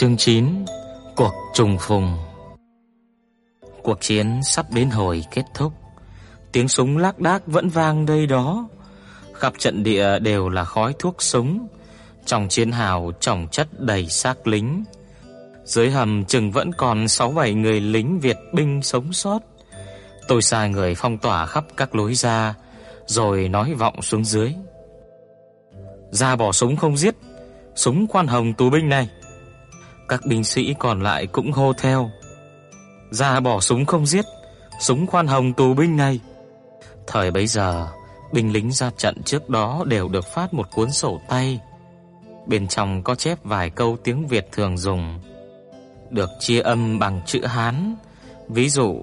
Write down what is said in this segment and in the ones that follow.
Chương 9 Cuộc trùng phùng. Cuộc chiến sắp đến hồi kết thúc. Tiếng súng lác đác vẫn vang đây đó. Khắp trận địa đều là khói thuốc súng. Trong chiến hào trồng chất đầy xác lính. Dưới hầm chừng vẫn còn 6-7 người lính Việt binh sống sót. Tôi sai người phong tỏa khắp các lối ra, Rồi nói vọng xuống dưới. Ra bỏ súng không giết. Súng khoan hồng tù binh này các binh sĩ còn lại cũng hô theo. Ra bỏ súng không giết, súng khoan hồng tù binh này. Thời bấy giờ, binh lính ra trận trước đó đều được phát một cuốn sổ tay. Bên trong có chép vài câu tiếng Việt thường dùng, được chia âm bằng chữ Hán. Ví dụ: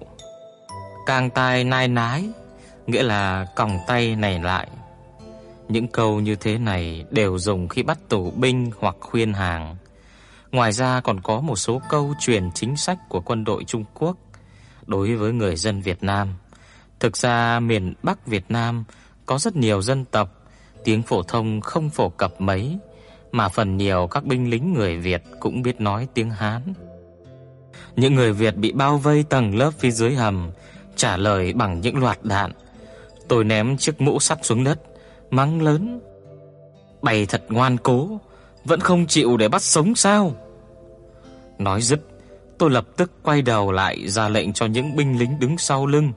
Càng tai nai nái, nghĩa là còng tay này lại. Những câu như thế này đều dùng khi bắt tù binh hoặc khuyên hàng. Ngoài ra còn có một số câu truyền chính sách của quân đội Trung Quốc đối với người dân Việt Nam. Thực ra miền Bắc Việt Nam có rất nhiều dân tộc, tiếng phổ thông không phổ cập mấy, mà phần nhiều các binh lính người Việt cũng biết nói tiếng Hán. Những người Việt bị bao vây tầng lớp phía dưới hầm, trả lời bằng những loạt đạn. Tôi ném chiếc mũ sắt xuống đất, mắng lớn: "Bày thật ngoan cố, vẫn không chịu để bắt sống sao?" Nói dứt, tôi lập tức quay đầu lại ra lệnh cho những binh lính đứng sau lưng,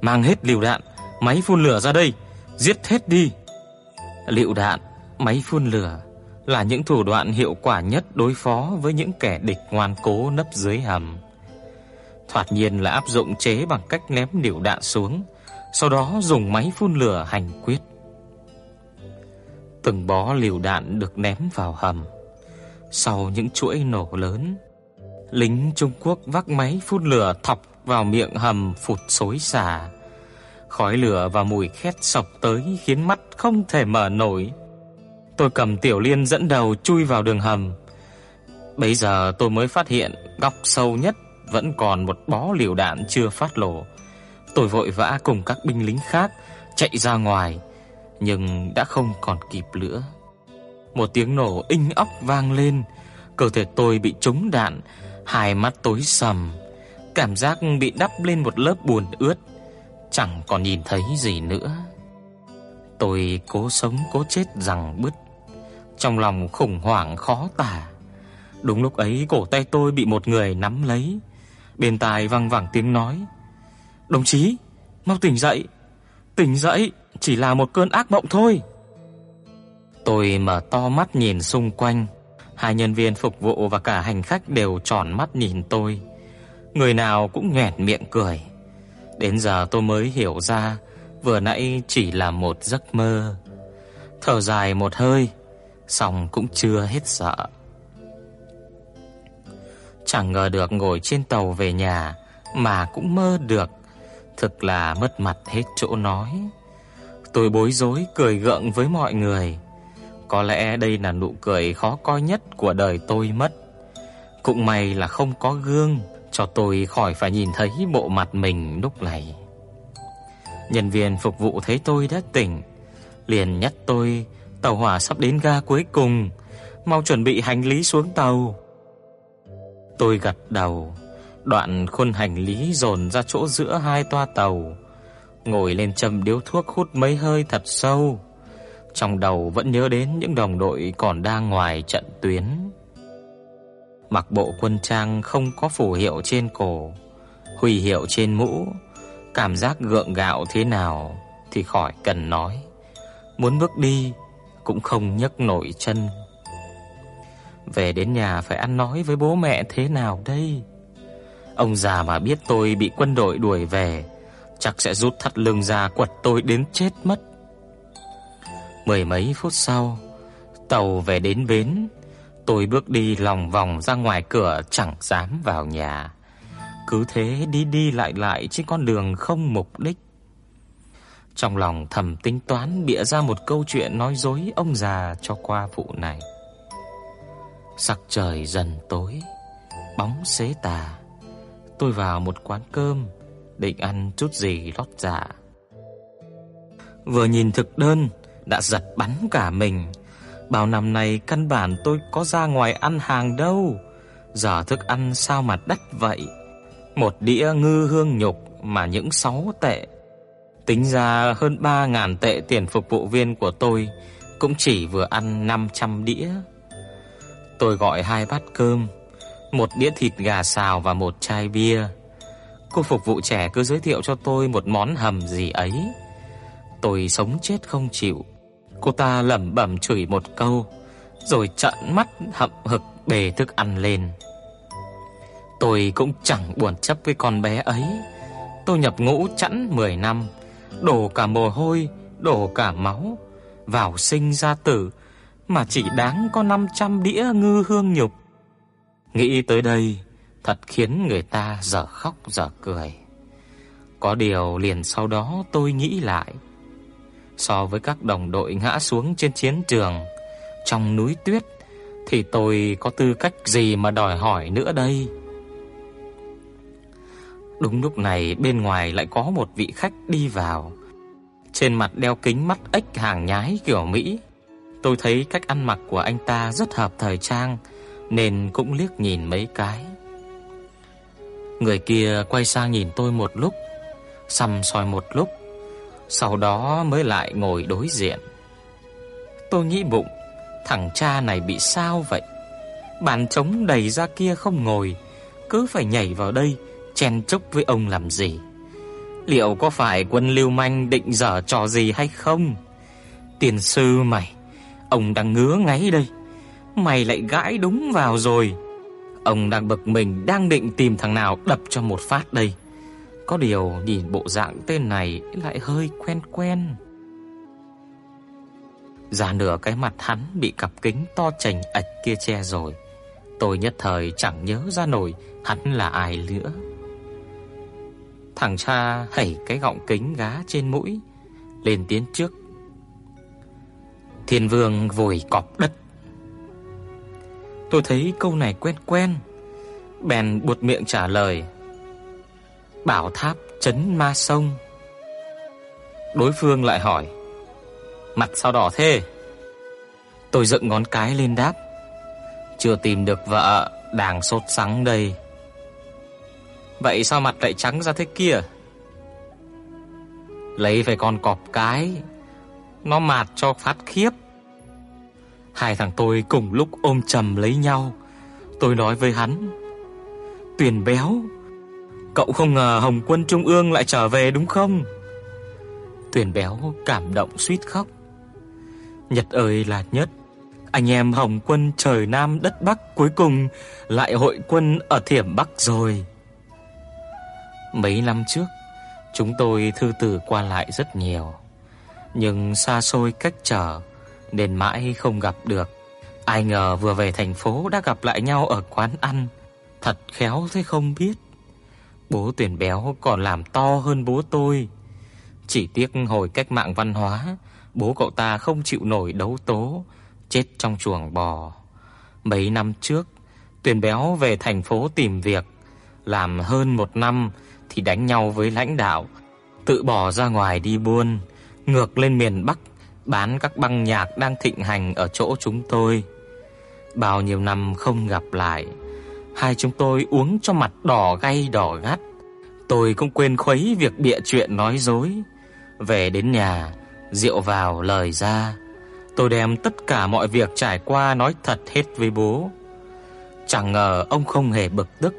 mang hết liều đạn, máy phun lửa ra đây, giết hết đi. Liều đạn, máy phun lửa là những thủ đoạn hiệu quả nhất đối phó với những kẻ địch ngoan cố nấp dưới hầm. Thoạt nhiên là áp dụng chế bằng cách ném liều đạn xuống, sau đó dùng máy phun lửa hành quyết. Từng bó liều đạn được ném vào hầm. Sau những chuỗi nổ lớn, lính Trung Quốc vác máy phun lửa thọc vào miệng hầm phụt xối xả. Khói lửa và mùi khét sộc tới khiến mắt không thể mở nổi. Tôi cầm tiểu liên dẫn đầu chui vào đường hầm. Bây giờ tôi mới phát hiện góc sâu nhất vẫn còn một bó liều đạn chưa phát nổ. Tôi vội vã cùng các binh lính khác chạy ra ngoài, nhưng đã không còn kịp nữa. Một tiếng nổ inh ốc vang lên, cơ thể tôi bị trúng đạn, hai mắt tối sầm, cảm giác bị đắp lên một lớp buồn ướt, chẳng còn nhìn thấy gì nữa. Tôi cố sống cố chết rằng bứt, trong lòng khủng hoảng khó tả. Đúng lúc ấy cổ tay tôi bị một người nắm lấy, bên tai vang vẳng tiếng nói: "Đồng chí, mau tỉnh dậy, tỉnh dậy, chỉ là một cơn ác mộng thôi." Tôi mở to mắt nhìn xung quanh, hai nhân viên phục vụ và cả hành khách đều tròn mắt nhìn tôi. Người nào cũng nhoẻn miệng cười. Đến giờ tôi mới hiểu ra, vừa nãy chỉ là một giấc mơ. Thở dài một hơi, xong cũng chưa hết sợ. Chẳng ngờ được ngồi trên tàu về nhà mà cũng mơ được, thực là mất mặt hết chỗ nói. Tôi bối rối cười gượng với mọi người. Có lẽ đây là nụ cười khó coi nhất của đời tôi mất. Cũng may là không có gương cho tôi khỏi phải nhìn thấy bộ mặt mình lúc này. Nhân viên phục vụ thấy tôi đã tỉnh, liền nhắc tôi tàu hỏa sắp đến ga cuối cùng, mau chuẩn bị hành lý xuống tàu. Tôi gật đầu, đoạn khuôn hành lý dồn ra chỗ giữa hai toa tàu, ngồi lên châm điếu thuốc hút mấy hơi thật sâu. Trong đầu vẫn nhớ đến những đồng đội còn đang ngoài trận tuyến. Mặc bộ quân trang không có phù hiệu trên cổ, huy hiệu trên mũ, cảm giác gượng gạo thế nào thì khỏi cần nói. Muốn bước đi cũng không nhấc nổi chân. Về đến nhà phải ăn nói với bố mẹ thế nào đây? Ông già mà biết tôi bị quân đội đuổi về, chắc sẽ rút thắt lưng ra quật tôi đến chết mất. Mười mấy phút sau, Tàu về đến bến, tôi bước đi lòng vòng ra ngoài cửa chẳng dám vào nhà. Cứ thế đi đi lại lại trên con đường không mục đích. Trong lòng thầm tính toán bịa ra một câu chuyện nói dối ông già cho qua vụ này. Sắc trời dần tối, bóng xế tà. Tôi vào một quán cơm định ăn chút gì lót dạ. Vừa nhìn thực đơn đã giật bắn cả mình. Bao năm nay căn bản tôi có ra ngoài ăn hàng đâu. Giờ thức ăn sao mà đắt vậy? Một đĩa ngư hương nhục mà những 6 tệ. Tính ra hơn 3000 tệ tiền phục vụ viên của tôi cũng chỉ vừa ăn 500 đĩa. Tôi gọi hai bát cơm, một đĩa thịt gà xào và một chai bia. Cô phục vụ trẻ cứ giới thiệu cho tôi một món hầm gì ấy. Tôi sống chết không chịu. Cô ta lẩm bẩm chửi một câu, rồi trợn mắt hậm hực bề thức ăn lên. Tôi cũng chẳng buồn chấp với con bé ấy. Tôi nhập ngũ chẵn 10 năm, đổ cả mồ hôi, đổ cả máu, vào sinh ra tử mà chỉ đáng có 500 đĩa ngư hương nhục. Nghĩ tới đây, thật khiến người ta dở khóc dở cười. Có điều liền sau đó tôi nghĩ lại, so với các đồng đội ngã xuống trên chiến trường trong núi tuyết thì tôi có tư cách gì mà đòi hỏi nữa đây? Đúng lúc này bên ngoài lại có một vị khách đi vào. Trên mặt đeo kính mắt ếch hàng nhái kiểu Mỹ. Tôi thấy cách ăn mặc của anh ta rất hợp thời trang nên cũng liếc nhìn mấy cái. Người kia quay sang nhìn tôi một lúc, sầm soi một lúc, sau đó mới lại ngồi đối diện. Tôi nghĩ bụng, thằng cha này bị sao vậy? Bàn trống đầy ra kia không ngồi, cứ phải nhảy vào đây chen chúc với ông làm gì? Liệu có phải quân lưu manh định giở trò gì hay không? Tiền sư mày, ông đang ngứa ngáy đây. Mày lại gãi đúng vào rồi. Ông đang bực mình đang định tìm thằng nào đập cho một phát đây. Có điều nhìn bộ dạng tên này lại hơi quen quen. Già nửa cái mặt hắn bị cặp kính to chành ạch kia che rồi. Tôi nhất thời chẳng nhớ ra nổi hắn là ai nữa. Thằng cha hẩy cái gọng kính gá trên mũi, lên tiến trước. Thiên Vương vùi cọp đất. Tôi thấy câu này quen quen, bèn buột miệng trả lời. Bảo tháp chấn ma sông. Đối phương lại hỏi: "Mặt sao đỏ thế?" Tôi dựng ngón cái lên đáp: "Chưa tìm được vợ, đang sốt sắng đây." Vậy sao mặt lại trắng ra thế kia? Lấy phải con cọp cái, nó mạt cho phát khiếp. Hai thằng tôi cùng lúc ôm chầm lấy nhau. Tôi nói với hắn: "Tuyền béo, cậu không ngờ Hồng Quân Trung ương lại trở về đúng không?" Tuyền béo cảm động suýt khóc. Nhật ơi là nhất, anh em Hồng Quân trời Nam đất Bắc cuối cùng lại hội quân ở Thiểm Bắc rồi. Mấy năm trước, chúng tôi thư từ qua lại rất nhiều, nhưng xa xôi cách trở nên mãi không gặp được. Ai ngờ vừa về thành phố đã gặp lại nhau ở quán ăn, thật khéo thế không biết. Bố Tuyển Béo còn làm to hơn bố tôi. Chỉ tiếc hồi cách mạng văn hóa, bố cậu ta không chịu nổi đấu tố, chết trong chuồng bò. Mấy năm trước, Tuyển Béo về thành phố tìm việc, làm hơn một năm thì đánh nhau với lãnh đạo, tự bỏ ra ngoài đi buôn, ngược lên miền Bắc bán các băng nhạc đang thịnh hành ở chỗ chúng tôi. Bao nhiêu năm không gặp lại, hai chúng tôi uống cho mặt đỏ gay đỏ gắt. Tôi cũng quên khuấy việc bịa chuyện nói dối. Về đến nhà, rượu vào lời ra, tôi đem tất cả mọi việc trải qua nói thật hết với bố. Chẳng ngờ ông không hề bực tức,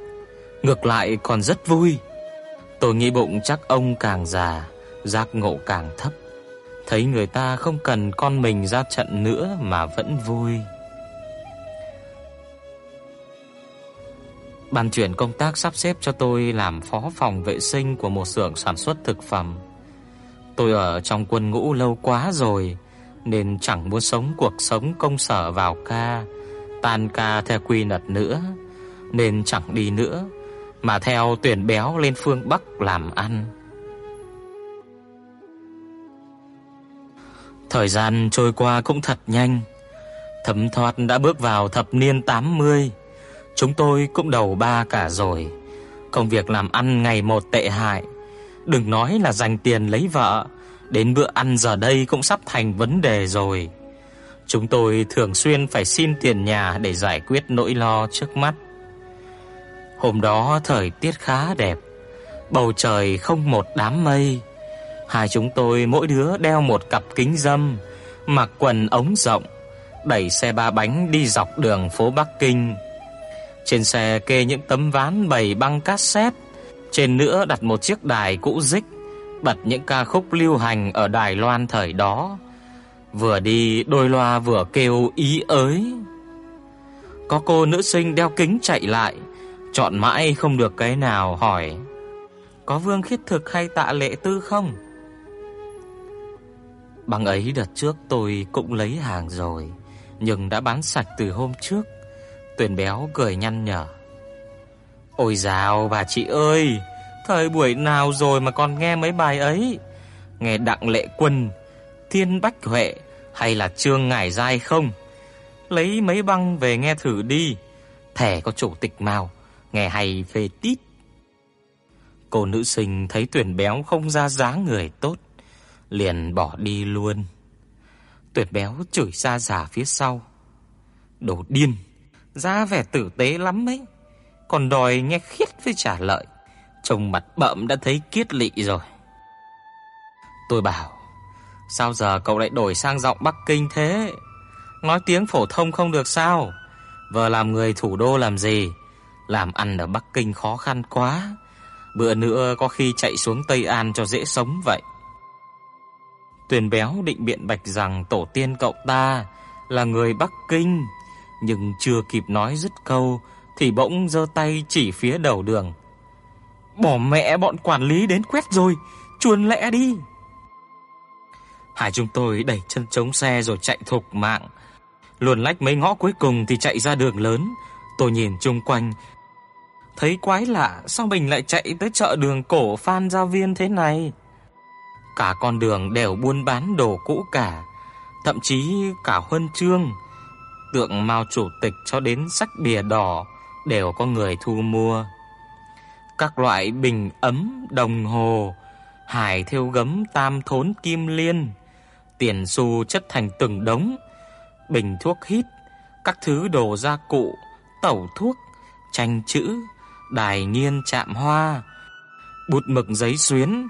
ngược lại còn rất vui. Tôi nghĩ bụng chắc ông càng già, giác ngộ càng thấp. Thấy người ta không cần con mình ra trận nữa mà vẫn vui. Ban chuyển công tác sắp xếp cho tôi làm phó phòng vệ sinh của một xưởng sản xuất thực phẩm. Tôi ở trong quân ngũ lâu quá rồi, nên chẳng muốn sống cuộc sống công sở vào ca, tan ca theo quy luật nữa, nên chẳng đi nữa mà theo tuyển béo lên phương Bắc làm ăn. Thời gian trôi qua cũng thật nhanh. Thấm thoát đã bước vào thập niên 80. Chúng tôi cũng đầu ba cả rồi. Công việc làm ăn ngày một tệ hại. Đừng nói là dành tiền lấy vợ, đến bữa ăn giờ đây cũng sắp thành vấn đề rồi. Chúng tôi thường xuyên phải xin tiền nhà để giải quyết nỗi lo trước mắt. Hôm đó thời tiết khá đẹp, bầu trời không một đám mây. Hai chúng tôi mỗi đứa đeo một cặp kính râm, mặc quần ống rộng, đẩy xe ba bánh đi dọc đường phố Bắc Kinh. Trên xe kê những tấm ván bày băng cassette, trên nữa đặt một chiếc đài cũ rích, bật những ca khúc lưu hành ở Đài Loan thời đó. Vừa đi đôi loa vừa kêu ý ới. Có cô nữ sinh đeo kính chạy lại, chọn mãi không được cái nào hỏi: "Có Vương Khiết Thực hay Tạ Lệ Tư không?" Bằng ấy đợt trước tôi cũng lấy hàng rồi, nhưng đã bán sạch từ hôm trước. Tuyền béo cười nhăn nhở. Ôi dào bà chị ơi, thời buổi nào rồi mà còn nghe mấy bài ấy? Nghe Đặng Lệ Quân, Thiên Bách Huệ hay là Trương Ngải Giai không? Lấy mấy băng về nghe thử đi. Thẻ có chủ tịch Mao, nghe hay phê tít. Cô nữ sinh thấy Tuyển béo không ra dáng người tốt, liền bỏ đi luôn. Tuyển béo chửi ra giả phía sau. Đồ điên, ra vẻ tử tế lắm ấy, còn đòi nghe khiết với trả lợi. Trông mặt bậm đã thấy kiết lị rồi. Tôi bảo, sao giờ cậu lại đổi sang giọng Bắc Kinh thế? Nói tiếng phổ thông không được sao? Vợ làm người thủ đô làm gì? Làm ăn ở Bắc Kinh khó khăn quá. Bữa nữa có khi chạy xuống Tây An cho dễ sống vậy. Tuyền béo định biện bạch rằng tổ tiên cậu ta là người Bắc Kinh, nhưng chưa kịp nói dứt câu thì bỗng giơ tay chỉ phía đầu đường. Bỏ mẹ bọn quản lý đến quét rồi, chuồn lẹ đi. Hai chúng tôi đẩy chân chống xe rồi chạy thục mạng. Luồn lách mấy ngõ cuối cùng thì chạy ra đường lớn. Tôi nhìn chung quanh, thấy quái lạ, sao mình lại chạy tới chợ đường cổ Phan Gia Viên thế này? Cả con đường đều buôn bán đồ cũ cả, thậm chí cả huân chương, tượng Mao chủ tịch cho đến sách bìa đỏ đều có người thu mua. Các loại bình ấm, đồng hồ, hải thêu gấm tam thốn kim liên, tiền xu chất thành từng đống, bình thuốc hít, các thứ đồ gia cụ, tẩu thuốc, tranh chữ, đài nghiên chạm hoa, bút mực giấy xuyến,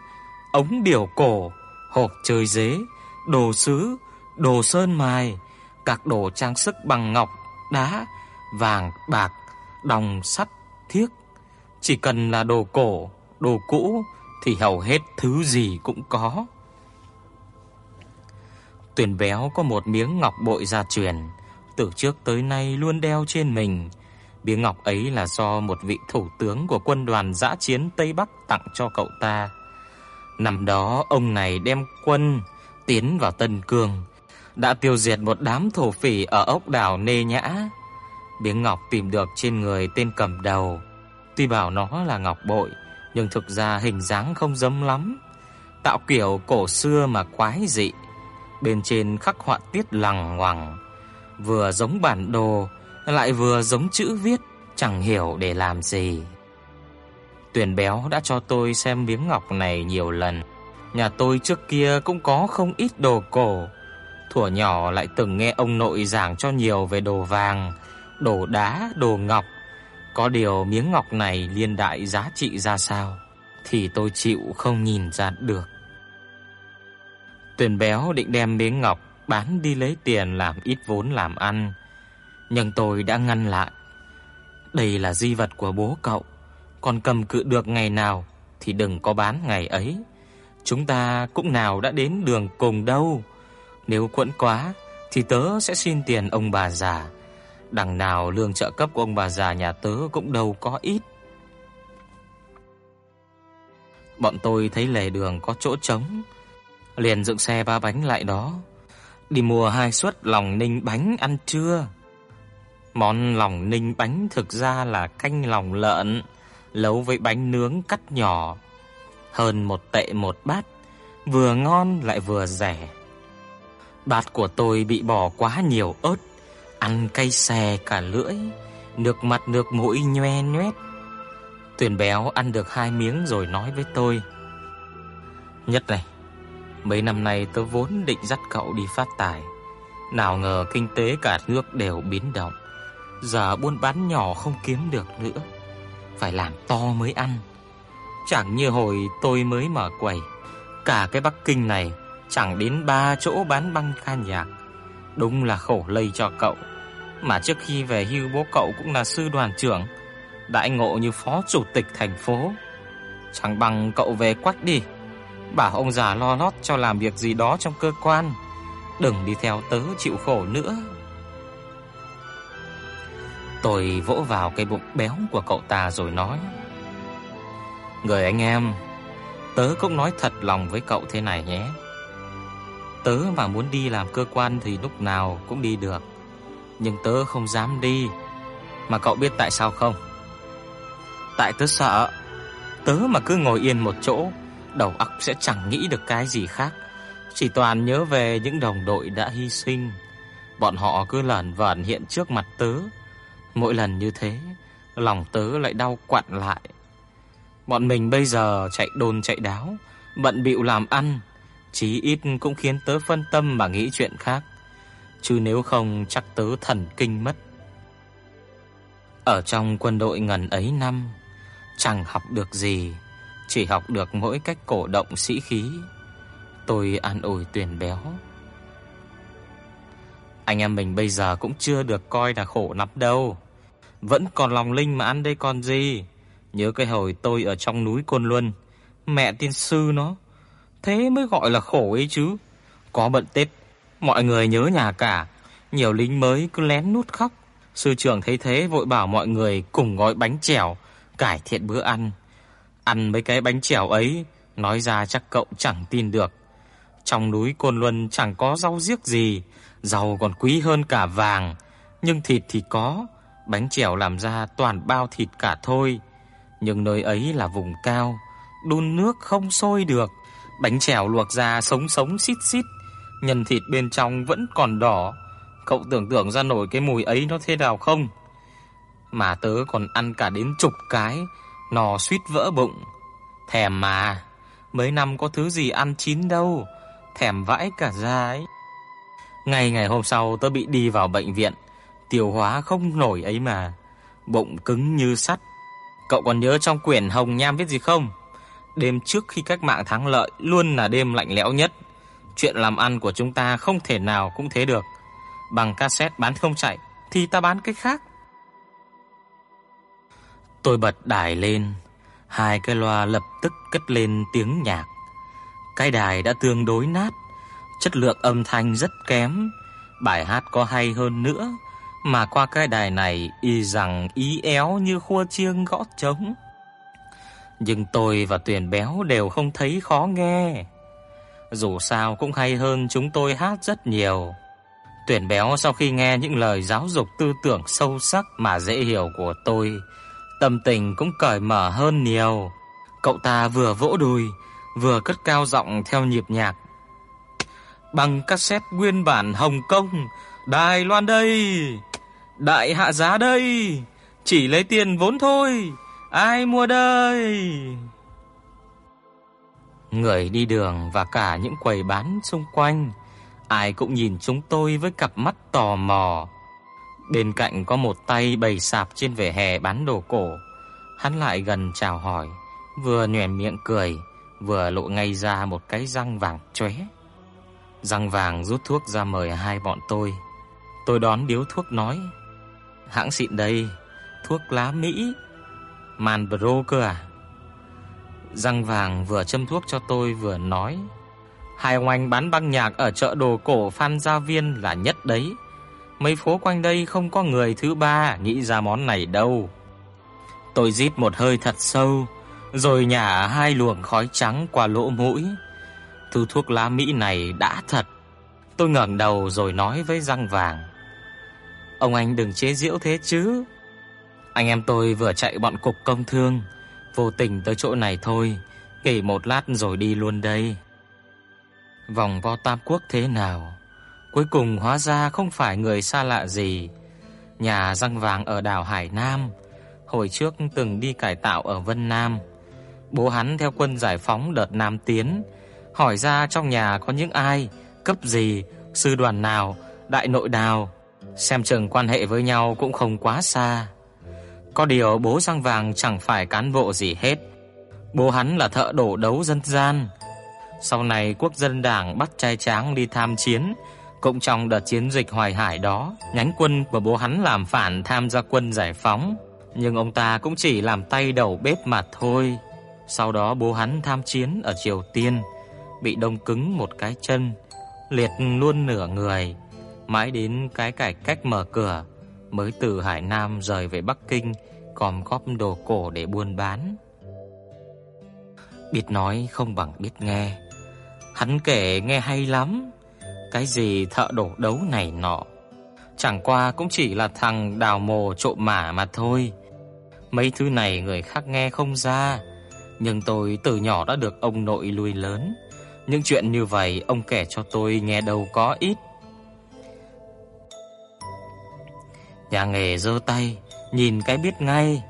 ống điều cổ, hộp chơi dế, đồ sứ, đồ sơn mài, các đồ trang sức bằng ngọc, đá, vàng, bạc, đồng, sắt, thiếc. Chỉ cần là đồ cổ, đồ cũ thì hầu hết thứ gì cũng có. Tuyền béo có một miếng ngọc bội gia truyền, từ trước tới nay luôn đeo trên mình. Miếng ngọc ấy là do một vị thủ tướng của quân đoàn dã chiến Tây Bắc tặng cho cậu ta. Năm đó ông này đem quân tiến vào Tân Cương, đã tiêu diệt một đám thổ phỉ ở ốc đảo Nê Nhã. Miếng ngọc tìm được trên người tên cầm đầu, tuy bảo nó là ngọc bội, nhưng thực ra hình dáng không giống lắm, tạo kiểu cổ xưa mà quái dị. Bên trên khắc họa tiết lằng ngoằng, vừa giống bản đồ lại vừa giống chữ viết, chẳng hiểu để làm gì. Tuyền béo đã cho tôi xem miếng ngọc này nhiều lần. Nhà tôi trước kia cũng có không ít đồ cổ. Thuở nhỏ lại từng nghe ông nội giảng cho nhiều về đồ vàng, đồ đá, đồ ngọc. Có điều miếng ngọc này liên đại giá trị ra sao thì tôi chịu không nhìn ra được. Tuyền béo định đem miếng ngọc bán đi lấy tiền làm ít vốn làm ăn, nhưng tôi đã ngăn lại. Đây là di vật của bố cậu, còn cầm cự được ngày nào thì đừng có bán ngày ấy. Chúng ta cũng nào đã đến đường cùng đâu. Nếu quẫn quá thì tớ sẽ xin tiền ông bà già. Đằng nào lương trợ cấp của ông bà già nhà tớ cũng đâu có ít. Bọn tôi thấy lề đường có chỗ trống, liền dựng xe ba bánh lại đó. Đi mua hai suất lòng ninh bánh ăn trưa. Món lòng ninh bánh thực ra là canh lòng lợn nấu với bánh nướng cắt nhỏ, hơn một tệ một bát, vừa ngon lại vừa rẻ. Bát của tôi bị bỏ quá nhiều ớt, ăn cay xè cả lưỡi, nước mặt nước mũi nhoe nhoét. Tuyền béo ăn được hai miếng rồi nói với tôi: "Nhất này, mấy năm nay tôi vốn định dắt cậu đi phát tài, nào ngờ kinh tế cả nước đều biến động, giờ buôn bán nhỏ không kiếm được nữa, phải làm to mới ăn. Chẳng như hồi tôi mới mở quầy, cả cái Bắc Kinh này chẳng đến ba chỗ bán băng ca nhạc. Đúng là khổ lây cho cậu. Mà trước khi về hưu bố cậu cũng là sư đoàn trưởng, đại ngộ như phó chủ tịch thành phố. Chẳng bằng cậu về quách đi, bảo ông già lo lót cho làm việc gì đó trong cơ quan, đừng đi theo tớ chịu khổ nữa. Tôi vỗ vào cái bụng béo của cậu ta rồi nói: "Người anh em, tớ cũng nói thật lòng với cậu thế này nhé. Tớ mà muốn đi làm cơ quan thì lúc nào cũng đi được, nhưng tớ không dám đi. Mà cậu biết tại sao không? Tại tớ sợ, tớ mà cứ ngồi yên một chỗ, đầu óc sẽ chẳng nghĩ được cái gì khác, chỉ toàn nhớ về những đồng đội đã hy sinh. Bọn họ cứ lẩn vẩn hiện trước mặt tớ, mỗi lần như thế, lòng tớ lại đau quặn lại. Bọn mình bây giờ chạy đôn chạy đáo, bận bịu làm ăn, chí ít cũng khiến tớ phân tâm mà nghĩ chuyện khác, chứ nếu không chắc tớ thần kinh mất. Ở trong quân đội ngần ấy năm, chẳng học được gì, chỉ học được mỗi cách cổ động sĩ khí. Tôi an ủi Tuyền béo. Anh em mình bây giờ cũng chưa được coi là khổ lắm đâu. Vẫn còn lòng linh mà ăn đây còn gì. Nhớ cái hồi tôi ở trong núi Côn Luân, mẹ tiên sư nó, thế mới gọi là khổ ấy chứ. Có bận Tết, mọi người nhớ nhà cả, nhiều lính mới cứ lén nút khóc. Sư trưởng thấy thế vội bảo mọi người cùng gói bánh chèo, cải thiện bữa ăn. Ăn mấy cái bánh chèo ấy, nói ra chắc cậu chẳng tin được. Trong núi Côn Luân chẳng có rau riếc gì, rau còn quý hơn cả vàng, nhưng thịt thì có, bánh chèo làm ra toàn bao thịt cả thôi nhưng nơi ấy là vùng cao, đun nước không sôi được, bánh chèo luộc ra sống sống xít xít, nhân thịt bên trong vẫn còn đỏ. Cậu tưởng tượng ra nổi cái mùi ấy nó thế nào không? Mà tớ còn ăn cả đến chục cái, nò suýt vỡ bụng. Thèm mà, mấy năm có thứ gì ăn chín đâu, thèm vãi cả ra ấy. Ngày ngày hôm sau tớ bị đi vào bệnh viện, tiêu hóa không nổi ấy mà, bụng cứng như sắt, Cậu còn nhớ trong quyển Hồng Nham viết gì không? Đêm trước khi cách mạng thắng lợi luôn là đêm lạnh lẽo nhất. Chuyện làm ăn của chúng ta không thể nào cũng thế được. Bằng cassette bán không chạy thì ta bán cái khác. Tôi bật đài lên, hai cái loa lập tức cất lên tiếng nhạc. Cái đài đã tương đối nát, chất lượng âm thanh rất kém, bài hát có hay hơn nữa mà qua cái đài này y rằng ý éo như khua chiêng gõ trống. Nhưng tôi và Tuyền Béo đều không thấy khó nghe. Dù sao cũng hay hơn chúng tôi hát rất nhiều. Tuyển béo sau khi nghe những lời giáo dục tư tưởng sâu sắc mà dễ hiểu của tôi, tâm tình cũng cởi mở hơn nhiều. Cậu ta vừa vỗ đùi, vừa cất cao giọng theo nhịp nhạc. Bằng cassette nguyên bản Hồng Kông, Đài Loan đây. Đại hạ giá đây, chỉ lấy tiền vốn thôi, ai mua đây? Người đi đường và cả những quầy bán xung quanh, ai cũng nhìn chúng tôi với cặp mắt tò mò. Bên cạnh có một tay bày sạp trên vỉa hè bán đồ cổ, hắn lại gần chào hỏi, vừa nhoẻn miệng cười, vừa lộ ngay ra một cái răng vàng chóe. Răng vàng rút thuốc ra mời hai bọn tôi. Tôi đón điếu thuốc nói: Hãng xịn đây, thuốc lá Mỹ, Manbro cơ à? Răng vàng vừa châm thuốc cho tôi vừa nói, hai ông anh bán băng nhạc ở chợ đồ cổ Phan Gia Viên là nhất đấy. Mấy phố quanh đây không có người thứ ba nghĩ ra món này đâu. Tôi rít một hơi thật sâu, rồi nhả hai luồng khói trắng qua lỗ mũi. Thứ thuốc lá Mỹ này đã thật, Tôi ngẩng đầu rồi nói với răng vàng: "Ông anh đừng chế giễu thế chứ. Anh em tôi vừa chạy bọn cục công thương, vô tình tới chỗ này thôi, nghỉ một lát rồi đi luôn đây." Vòng vo Tam Quốc thế nào? Cuối cùng hóa ra không phải người xa lạ gì. Nhà răng vàng ở đảo Hải Nam, hồi trước từng đi cải tạo ở Vân Nam. Bố hắn theo quân giải phóng đợt Nam tiến, hỏi ra trong nhà có những ai, cấp gì, sư đoàn nào, đại nội nào, xem chừng quan hệ với nhau cũng không quá xa. Có điều bố răng vàng chẳng phải cán bộ gì hết. Bố hắn là thợ đổ đấu dân gian. Sau này quốc dân đảng bắt trai tráng đi tham chiến, cũng trong đợt chiến dịch Hoài Hải đó, nhánh quân của bố hắn làm phản tham gia quân giải phóng, nhưng ông ta cũng chỉ làm tay đầu bếp mà thôi. Sau đó bố hắn tham chiến ở Triều Tiên, bị đông cứng một cái chân, liệt luôn nửa người, mãi đến cái cải cách mở cửa mới từ Hải Nam rời về Bắc Kinh, gom góp đồ cổ để buôn bán. Biết nói không bằng biết nghe. Hắn kể nghe hay lắm. Cái gì thợ đổ đấu này nọ, chẳng qua cũng chỉ là thằng đào mồ trộm mả mà thôi. Mấy thứ này người khác nghe không ra, nhưng tôi từ nhỏ đã được ông nội nuôi lớn. Những chuyện như vậy ông kể cho tôi nghe đâu có ít. Nhà nghề giơ tay, nhìn cái biết ngay.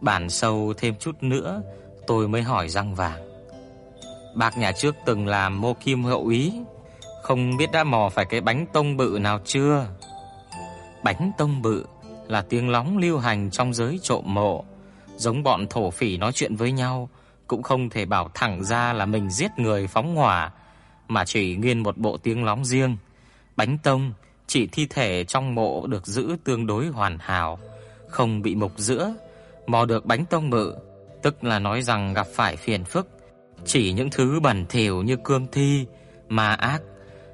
Bản sâu thêm chút nữa, tôi mới hỏi răng vàng. Bác nhà trước từng làm mô kim hậu ý, không biết đã mò phải cái bánh tông bự nào chưa? Bánh tông bự là tiếng lóng lưu hành trong giới trộm mộ, giống bọn thổ phỉ nói chuyện với nhau, cũng không thể bảo thẳng ra là mình giết người phóng hỏa, mà chỉ nguyên một bộ tiếng lóng riêng. Bánh tông chỉ thi thể trong mộ được giữ tương đối hoàn hảo, không bị mục giữa, mò được bánh tông bự, tức là nói rằng gặp phải phiền phức, chỉ những thứ bẩn thỉu như cương thi, ma ác,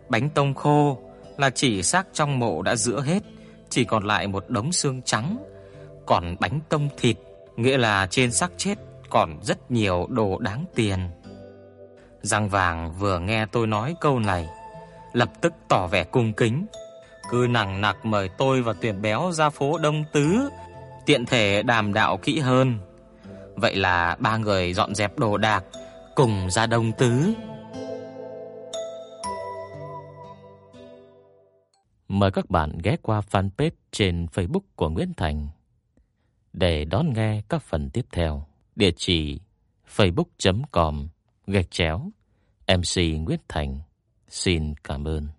bánh tông khô là chỉ xác trong mộ đã rữa hết, chỉ còn lại một đống xương trắng, còn bánh tông thịt nghĩa là trên xác chết còn rất nhiều đồ đáng tiền. Giang Vàng vừa nghe tôi nói câu này, lập tức tỏ vẻ cung kính, cứ nặng nặc mời tôi và Tuyển Béo ra phố Đông Tứ, tiện thể đàm đạo kỹ hơn. Vậy là ba người dọn dẹp đồ đạc, cùng ra Đông Tứ. Mời các bạn ghé qua fanpage trên Facebook của Nguyễn Thành để đón nghe các phần tiếp theo. Địa chỉ facebook.com gạch chéo MC Nguyễn Thành. Xin cảm ơn.